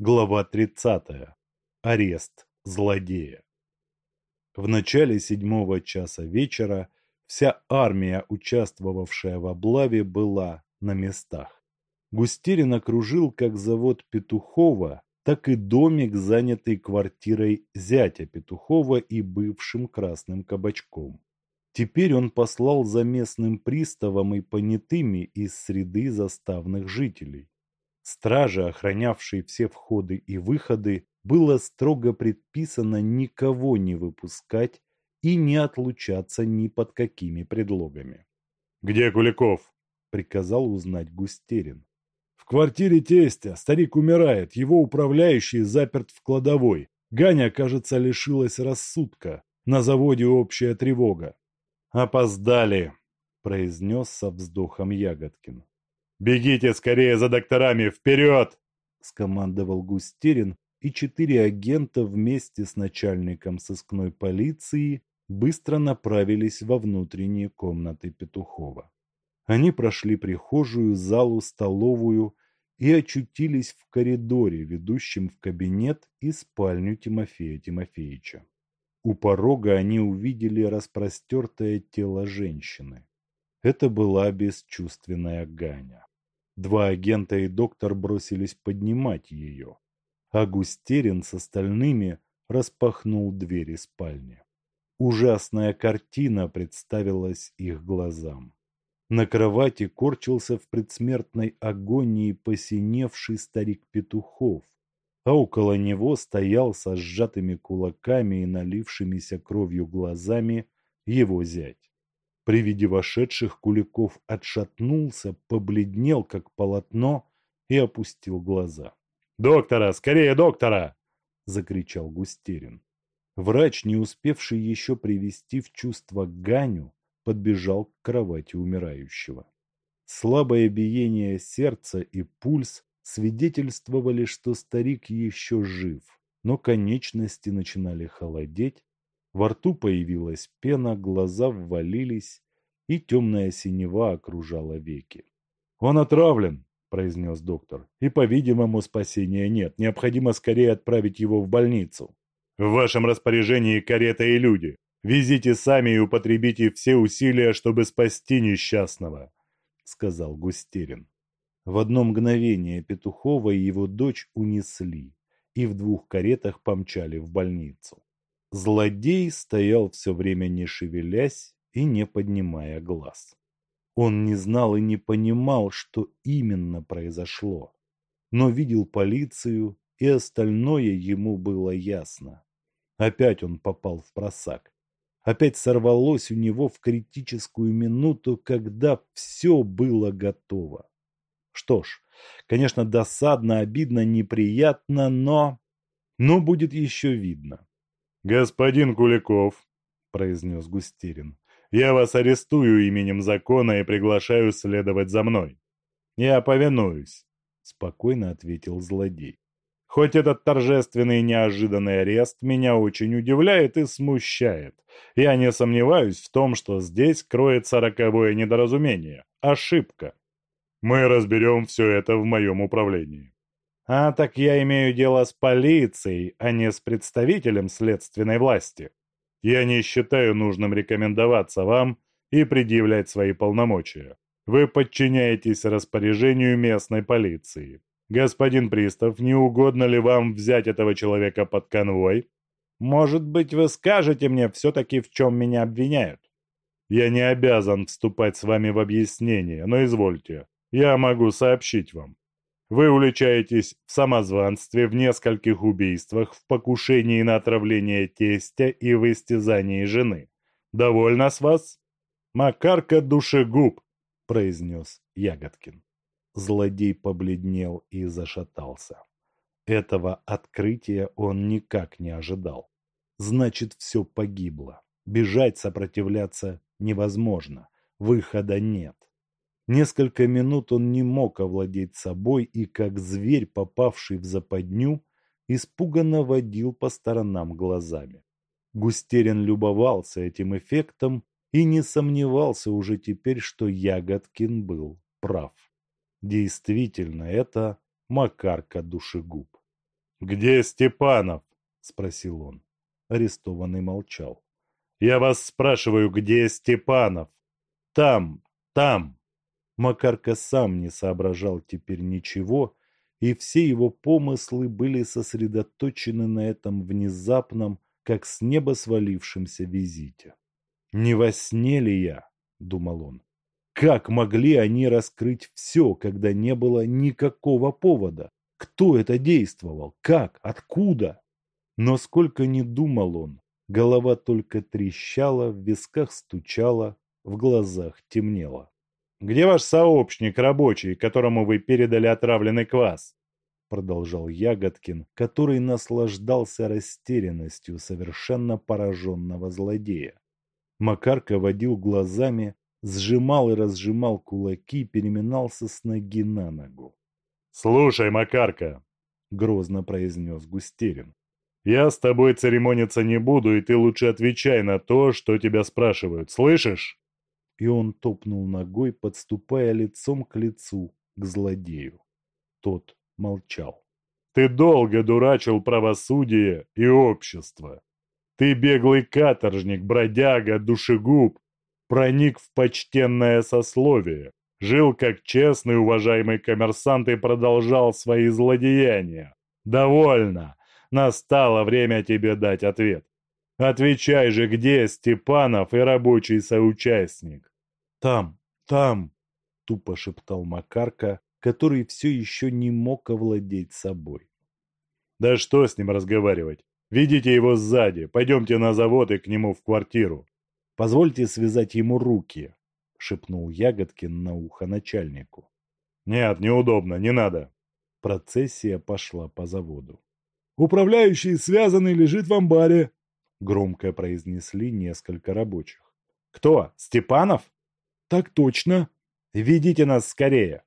Глава 30. Арест злодея. В начале седьмого часа вечера вся армия, участвовавшая в облаве, была на местах. Густерин окружил как завод Петухова, так и домик, занятый квартирой зятя Петухова и бывшим красным кабачком. Теперь он послал за местным приставом и понятыми из среды заставных жителей. Страже, охранявшей все входы и выходы, было строго предписано никого не выпускать и не отлучаться ни под какими предлогами. «Где Куликов?» – приказал узнать Густерин. «В квартире тестя. Старик умирает. Его управляющий заперт в кладовой. Ганя, кажется, лишилась рассудка. На заводе общая тревога. «Опоздали», – произнес со вздохом Ягодкин. «Бегите скорее за докторами! Вперед!» – скомандовал Густерин, и четыре агента вместе с начальником сыскной полиции быстро направились во внутренние комнаты Петухова. Они прошли прихожую, залу, столовую и очутились в коридоре, ведущем в кабинет и спальню Тимофея Тимофеевича. У порога они увидели распростертое тело женщины. Это была бесчувственная Ганя. Два агента и доктор бросились поднимать ее, а Густерин с остальными распахнул двери спальни. Ужасная картина представилась их глазам. На кровати корчился в предсмертной агонии посиневший старик Петухов, а около него стоял со сжатыми кулаками и налившимися кровью глазами его зять. При виде вошедших Куликов отшатнулся, побледнел, как полотно, и опустил глаза. «Доктора! Скорее доктора!» – закричал Густерин. Врач, не успевший еще привести в чувство Ганю, подбежал к кровати умирающего. Слабое биение сердца и пульс свидетельствовали, что старик еще жив, но конечности начинали холодеть, во рту появилась пена, глаза ввалились, и темная синева окружала веки. «Он отравлен», – произнес доктор, – «и, по-видимому, спасения нет. Необходимо скорее отправить его в больницу. В вашем распоряжении карета и люди. Везите сами и употребите все усилия, чтобы спасти несчастного», – сказал Густерин. В одно мгновение Петухова и его дочь унесли и в двух каретах помчали в больницу. Злодей стоял все время не шевелясь и не поднимая глаз. Он не знал и не понимал, что именно произошло, но видел полицию, и остальное ему было ясно. Опять он попал в просак. Опять сорвалось у него в критическую минуту, когда все было готово. Что ж, конечно, досадно, обидно, неприятно, но... Но будет еще видно. «Господин Куликов», – произнес Густерин, – «я вас арестую именем закона и приглашаю следовать за мной». «Я повинуюсь», – спокойно ответил злодей. Хоть этот торжественный и неожиданный арест меня очень удивляет и смущает. Я не сомневаюсь в том, что здесь кроется роковое недоразумение, ошибка. Мы разберем все это в моем управлении. А так я имею дело с полицией, а не с представителем следственной власти. Я не считаю нужным рекомендоваться вам и предъявлять свои полномочия. Вы подчиняетесь распоряжению местной полиции. Господин Пристав, не угодно ли вам взять этого человека под конвой? Может быть, вы скажете мне все-таки, в чем меня обвиняют? Я не обязан вступать с вами в объяснение, но извольте. Я могу сообщить вам. Вы уличаетесь в самозванстве, в нескольких убийствах, в покушении на отравление тестя и в истязании жены. Довольно с вас? Макарка душегуб, произнес Ягодкин. Злодей побледнел и зашатался. Этого открытия он никак не ожидал. Значит, все погибло. Бежать, сопротивляться невозможно. Выхода нет. Несколько минут он не мог овладеть собой и, как зверь, попавший в западню, испуганно водил по сторонам глазами. Густерин любовался этим эффектом и не сомневался уже теперь, что Ягодкин был прав. Действительно, это Макарка Душегуб. «Где Степанов?» – спросил он. Арестованный молчал. «Я вас спрашиваю, где Степанов?» «Там, там!» Макарка сам не соображал теперь ничего, и все его помыслы были сосредоточены на этом внезапном, как с неба свалившемся визите. «Не во сне ли я?» – думал он. «Как могли они раскрыть все, когда не было никакого повода? Кто это действовал? Как? Откуда?» Но сколько ни думал он, голова только трещала, в висках стучала, в глазах темнело. «Где ваш сообщник рабочий, которому вы передали отравленный квас?» Продолжал Ягодкин, который наслаждался растерянностью совершенно пораженного злодея. Макарка водил глазами, сжимал и разжимал кулаки, переминался с ноги на ногу. «Слушай, Макарка!» — грозно произнес Густерин. «Я с тобой церемониться не буду, и ты лучше отвечай на то, что тебя спрашивают. Слышишь?» И он топнул ногой, подступая лицом к лицу, к злодею. Тот молчал. «Ты долго дурачил правосудие и общество. Ты беглый каторжник, бродяга, душегуб, проник в почтенное сословие, жил как честный, уважаемый коммерсант и продолжал свои злодеяния. Довольно! Настало время тебе дать ответ. Отвечай же, где Степанов и рабочий соучастник? Там, там, тупо шептал Макарка, который все еще не мог овладеть собой. Да что с ним разговаривать? Видите его сзади, пойдемте на завод и к нему в квартиру. Позвольте связать ему руки, шепнул Ягодкин на ухо начальнику. Нет, неудобно, не надо. Процессия пошла по заводу. Управляющий связанный лежит в амбаре, Громко произнесли несколько рабочих. «Кто? Степанов?» «Так точно!» «Ведите нас скорее!»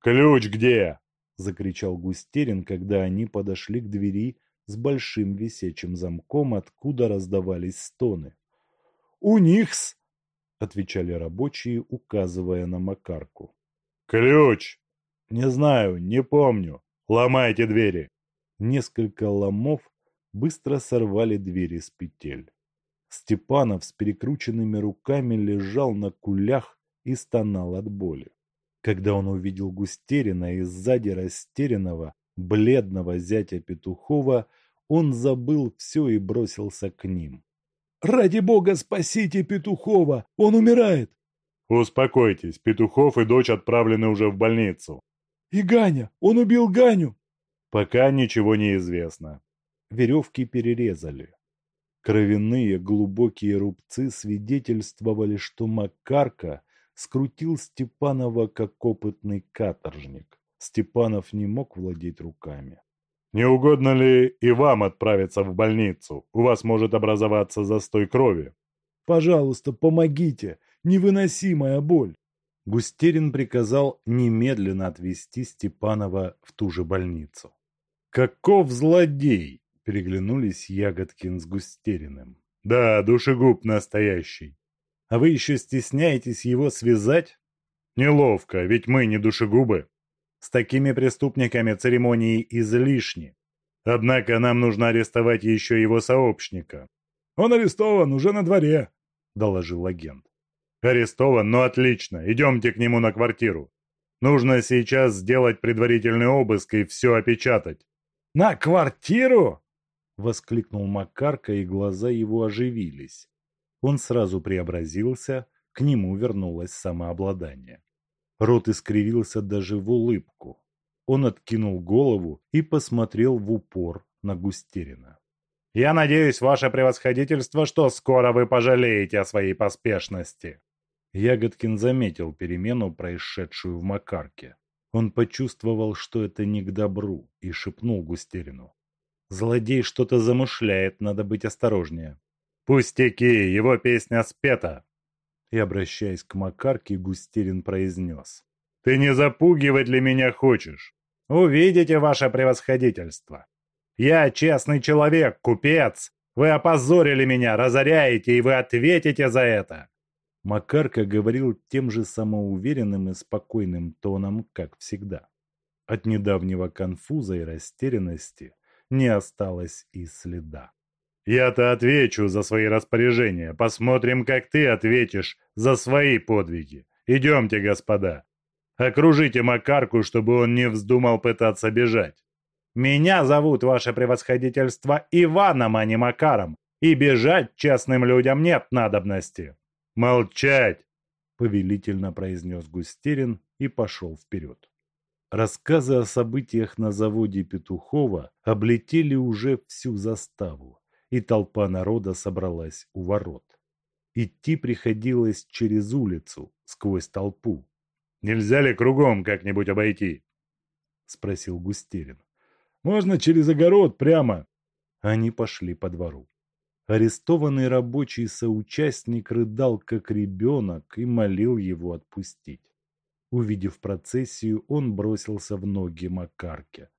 «Ключ где?» — закричал Густерин, когда они подошли к двери с большим висячим замком, откуда раздавались стоны. «У них-с!» — отвечали рабочие, указывая на Макарку. «Ключ!» «Не знаю, не помню. Ломайте двери!» Несколько ломов быстро сорвали двери с петель. Степанов с перекрученными руками лежал на кулях и стонал от боли. Когда он увидел Густерина и сзади растерянного, бледного зятя Петухова, он забыл все и бросился к ним. «Ради бога, спасите Петухова! Он умирает!» «Успокойтесь, Петухов и дочь отправлены уже в больницу». «И Ганя! Он убил Ганю!» «Пока ничего не известно веревки перерезали. Кровяные глубокие рубцы свидетельствовали, что Макарка скрутил Степанова как опытный каторжник. Степанов не мог владеть руками. «Не угодно ли и вам отправиться в больницу? У вас может образоваться застой крови». «Пожалуйста, помогите! Невыносимая боль!» Густерин приказал немедленно отвезти Степанова в ту же больницу. «Каков злодей!» Переглянулись Ягодкин с Густериным. «Да, душегуб настоящий. А вы еще стесняетесь его связать?» «Неловко, ведь мы не душегубы. С такими преступниками церемонии излишни. Однако нам нужно арестовать еще его сообщника». «Он арестован, уже на дворе», — доложил агент. «Арестован? Ну отлично, идемте к нему на квартиру. Нужно сейчас сделать предварительный обыск и все опечатать». «На квартиру?» — воскликнул Макарка, и глаза его оживились. Он сразу преобразился, к нему вернулось самообладание. Рот искривился даже в улыбку. Он откинул голову и посмотрел в упор на Густерина. «Я надеюсь, ваше превосходительство, что скоро вы пожалеете о своей поспешности». Ягодкин заметил перемену, происшедшую в Макарке. Он почувствовал, что это не к добру, и шепнул Густерину. Злодей что-то замышляет, надо быть осторожнее. «Пустяки, его песня спета!» И, обращаясь к Макарке, Густерин произнес. «Ты не запугивать ли меня хочешь? Увидите ваше превосходительство. Я честный человек, купец. Вы опозорили меня, разоряете, и вы ответите за это!» Макарка говорил тем же самоуверенным и спокойным тоном, как всегда. От недавнего конфуза и растерянности не осталось и следа. «Я-то отвечу за свои распоряжения. Посмотрим, как ты ответишь за свои подвиги. Идемте, господа. Окружите Макарку, чтобы он не вздумал пытаться бежать. Меня зовут, ваше превосходительство, Иваном, а не Макаром, и бежать честным людям нет надобности. Молчать!» Повелительно произнес Густерин и пошел вперед. Рассказы о событиях на заводе Петухова облетели уже всю заставу, и толпа народа собралась у ворот. Идти приходилось через улицу, сквозь толпу. «Нельзя ли кругом как-нибудь обойти?» — спросил Густерин. «Можно через огород прямо». Они пошли по двору. Арестованный рабочий соучастник рыдал, как ребенок, и молил его отпустить. Увидев процессию, он бросился в ноги Макарке.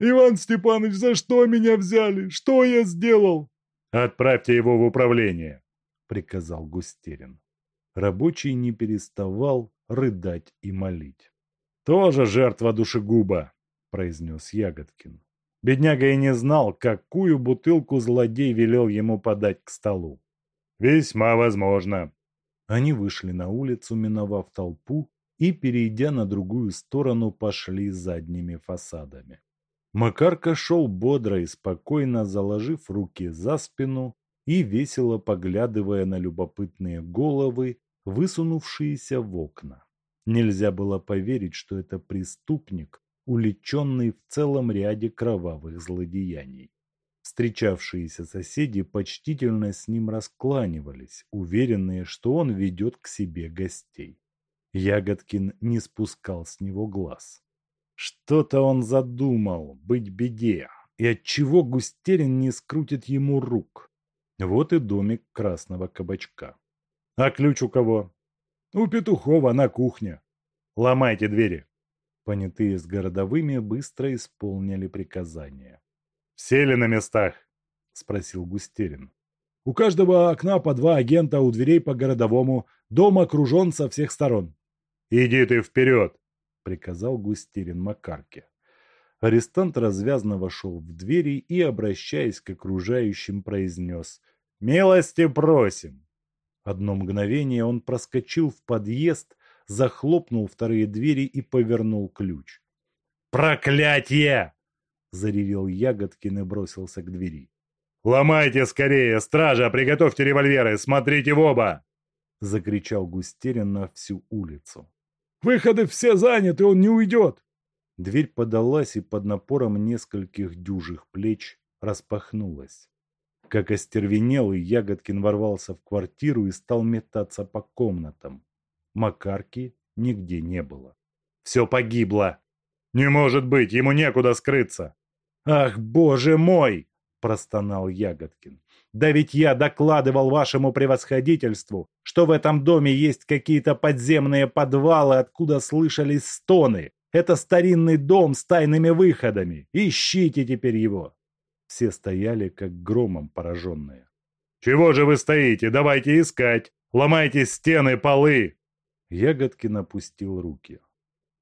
«Иван Степанович, за что меня взяли? Что я сделал?» «Отправьте его в управление», — приказал Густерин. Рабочий не переставал рыдать и молить. «Тоже жертва душегуба», — произнес Ягодкин. Бедняга и не знал, какую бутылку злодей велел ему подать к столу. «Весьма возможно». Они вышли на улицу, миновав толпу, и, перейдя на другую сторону, пошли задними фасадами. Макарка шел бодро и спокойно, заложив руки за спину и весело поглядывая на любопытные головы, высунувшиеся в окна. Нельзя было поверить, что это преступник, уличенный в целом ряде кровавых злодеяний. Встречавшиеся соседи почтительно с ним раскланивались, уверенные, что он ведет к себе гостей. Ягодкин не спускал с него глаз. Что-то он задумал, быть беде, и отчего Густерин не скрутит ему рук. Вот и домик красного кабачка. А ключ у кого? У Петухова на кухне. Ломайте двери. Понятые с городовыми быстро исполнили приказание. «Все ли на местах?» – спросил Густерин. «У каждого окна по два агента, у дверей по городовому. Дом окружен со всех сторон». «Иди ты вперед!» – приказал Густерин Макарке. Арестант развязно вошел в двери и, обращаясь к окружающим, произнес «Милости просим!». Одно мгновение он проскочил в подъезд, захлопнул вторые двери и повернул ключ. «Проклятье!» – заревел Ягодкин и бросился к двери. «Ломайте скорее! Стража, приготовьте револьверы! Смотрите в оба!» – закричал Густерин на всю улицу. «Выходы все заняты, он не уйдет!» Дверь подалась и под напором нескольких дюжих плеч распахнулась. Как остервенелый, Ягодкин ворвался в квартиру и стал метаться по комнатам. Макарки нигде не было. «Все погибло! Не может быть, ему некуда скрыться!» «Ах, боже мой!» – простонал Ягодкин. «Да ведь я докладывал вашему превосходительству, что в этом доме есть какие-то подземные подвалы, откуда слышались стоны. Это старинный дом с тайными выходами. Ищите теперь его!» Все стояли, как громом пораженные. «Чего же вы стоите? Давайте искать! Ломайте стены, полы!» Ягодкин опустил руки.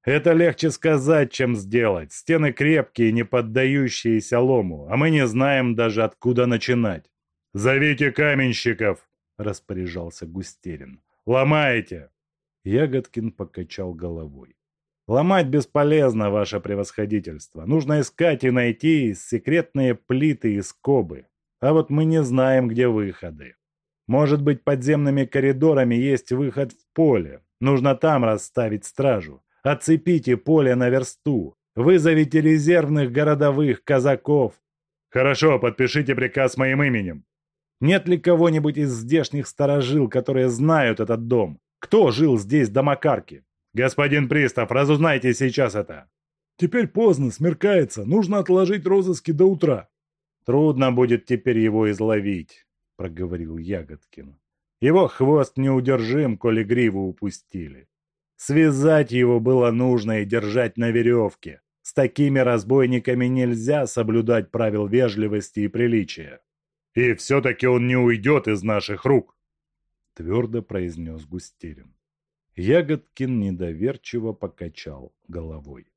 «Это легче сказать, чем сделать. Стены крепкие, не поддающиеся лому, а мы не знаем даже, откуда начинать. Зовите каменщиков!» – распоряжался Густерин. «Ломайте!» Ягодкин покачал головой. «Ломать бесполезно, ваше превосходительство. Нужно искать и найти секретные плиты и скобы. А вот мы не знаем, где выходы. Может быть, подземными коридорами есть выход в поле, Нужно там расставить стражу. Отцепите поле на версту. Вызовите резервных городовых казаков. Хорошо, подпишите приказ моим именем. Нет ли кого-нибудь из здешних сторожил, которые знают этот дом? Кто жил здесь до Макарки? Господин Пристав, разузнайте сейчас это. Теперь поздно, смеркается. Нужно отложить розыски до утра. Трудно будет теперь его изловить, проговорил Ягодкин. Его хвост неудержим, коли гриву упустили. Связать его было нужно и держать на веревке. С такими разбойниками нельзя соблюдать правил вежливости и приличия. И все-таки он не уйдет из наших рук, твердо произнес Густерин. Ягодкин недоверчиво покачал головой.